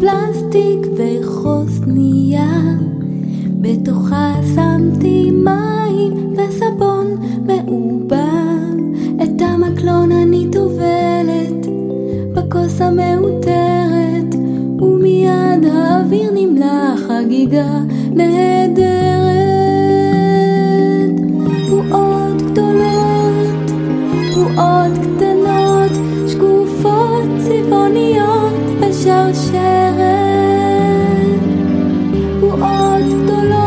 פלסטיק וחוסניה, בתוכה שמתי מים וסבון מעובד. את המקלון אני טובלת בכוס המעוטרת, ומיד האוויר נמלא חגיגה נהדרת. בועות גדולות, בועות C'est un ciel, c'est.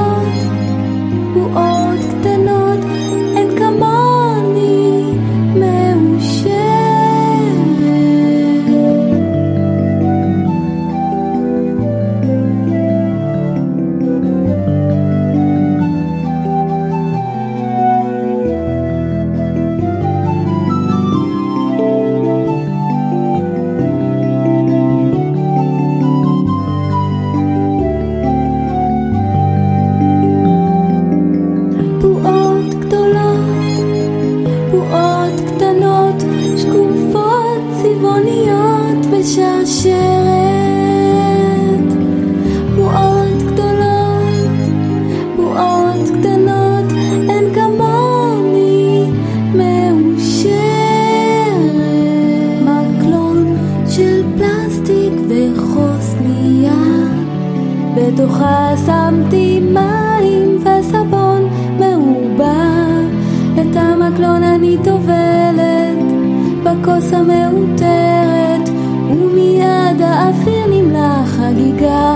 בתוכה שמתי מים וסבון מעובד. את המקלון אני טובלת בכוס המעוטרת, ומיד האוויר נמלא חגיגה.